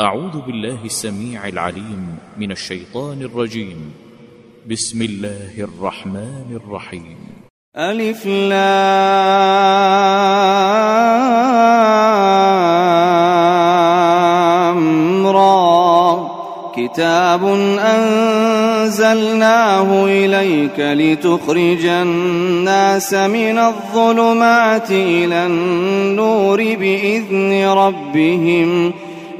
أعوذ بالله السميع العليم من الشيطان الرجيم. بسم الله الرحمن الرحيم. ألف لام را كتاب أنزلناه إليك لتخرج الناس من الظلمات إلى النور بإذن ربهم.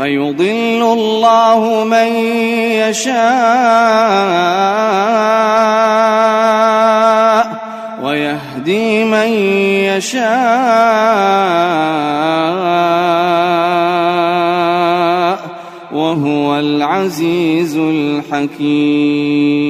فيضل الله من يشاء ويهدي من يشاء وهو العزيز الحكيم.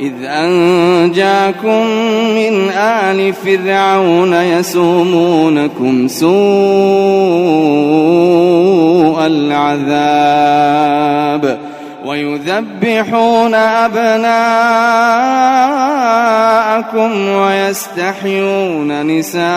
إذ أنجاكم من آل فرعون يسومونكم سوء العذاب ويذبحون أبناءكم ويستحيون نساءكم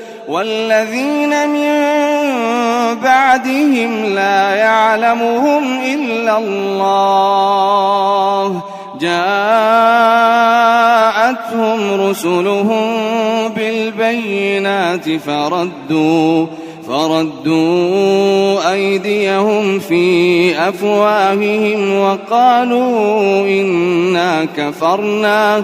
والذين من بعدهم لا يعلمهم إلا الله. جاءتهم رسلهم بالبينات فردوا فردوا أيديهم في أفواههم وقالوا إنا كفرنا.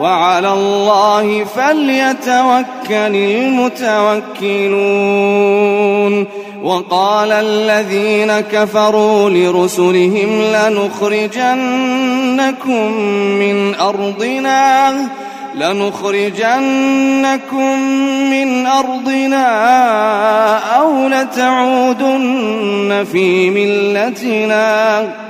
وعلى الله فليتوكل المتوكلون. وقال الذين كفروا لرسلهم لنخرجنكم من أرضنا لنخرجنكم من أرضنا أو لتعودن في ملتنا.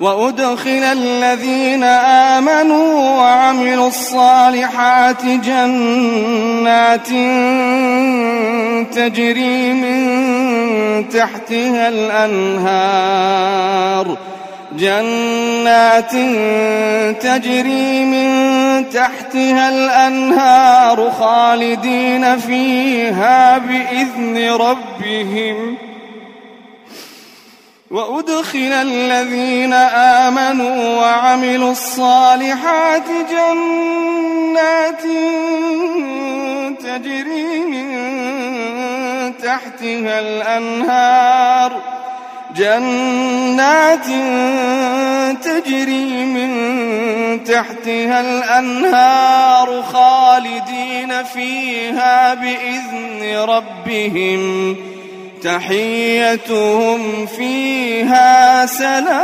وأدخل الذين آمنوا وعملوا الصالحات جنات تجري من تحتها الأنهار. جنات تجري من تحتها الأنهار خالدين فيها بإذن ربهم. وأدخل الذين آمنوا وعملوا الصالحات جنات تجري من تحتها الأنهار. جنات تجري من تحتها الأنهار خالدين فيها بإذن ربهم. تحيتهم فيها سلام.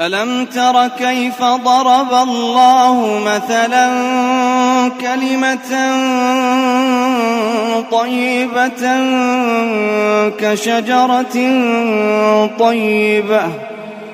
ألم تر كيف ضرب الله مثلا كلمة طيبة كشجرة طيبة؟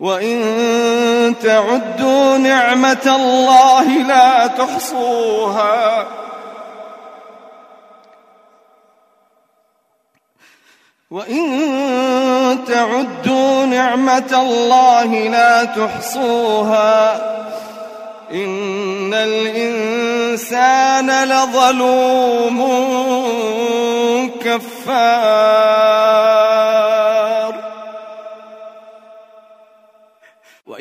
وإن تعدوا نعمة الله لا تحصوها وإن تعدوا نعمة الله لا تحصوها إن الإنسان لظلوم كفار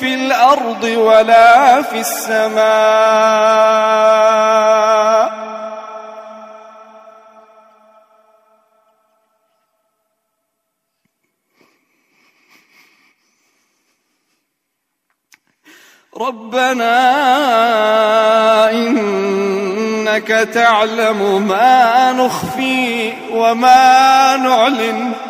في الأرض ولا في السماء. ربنا إنك تعلم ما نخفي وما نعلن.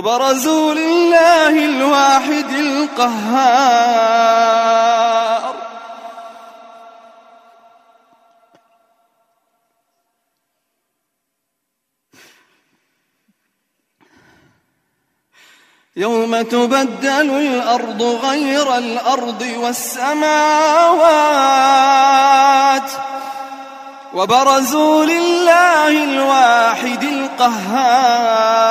وبرزوا لله الواحد القهار. يوم تبدل الأرض غير الأرض والسماوات وبرزوا لله الواحد القهار.